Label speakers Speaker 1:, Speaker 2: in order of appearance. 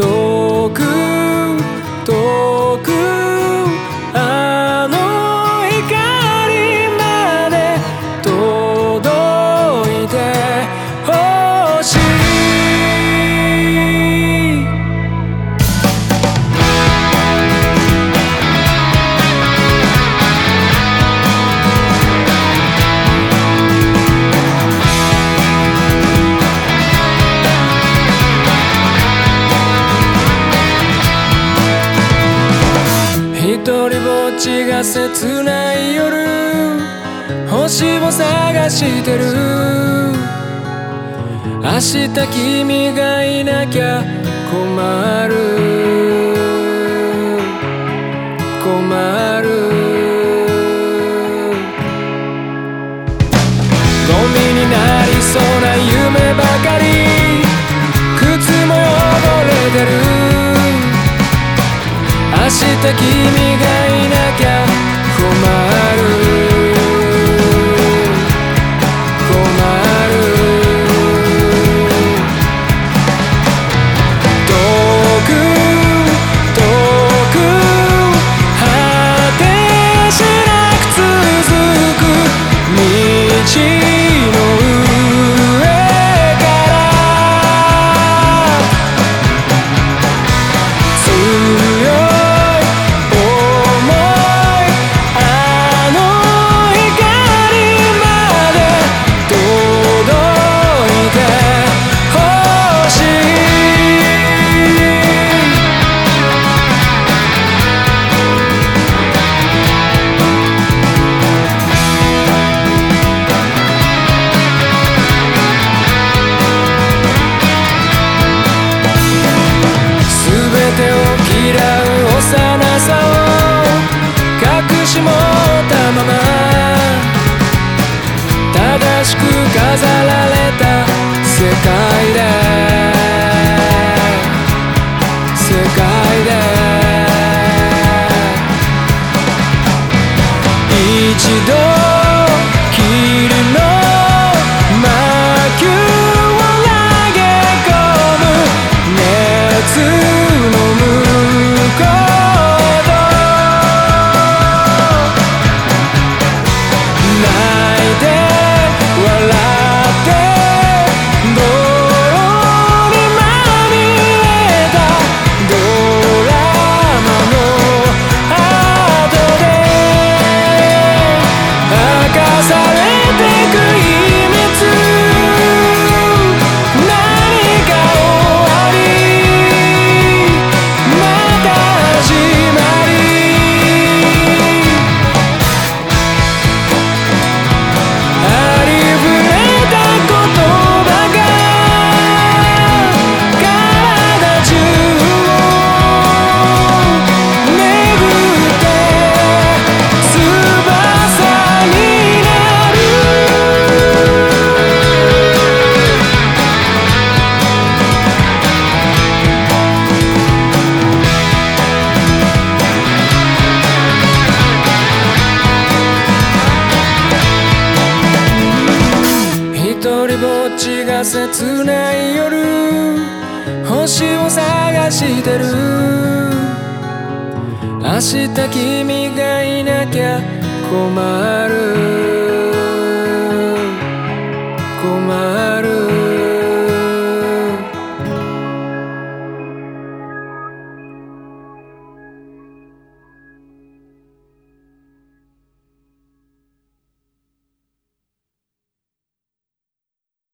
Speaker 1: estoy 一人ぼっちが切ない夜星を探してる。明日君がいなきゃ困る。明日君がいなきゃ困る正しく飾られた世界で。世界で。一度とりぼっちが切ない夜星を探してる。明日君がいなきゃ困る。困る。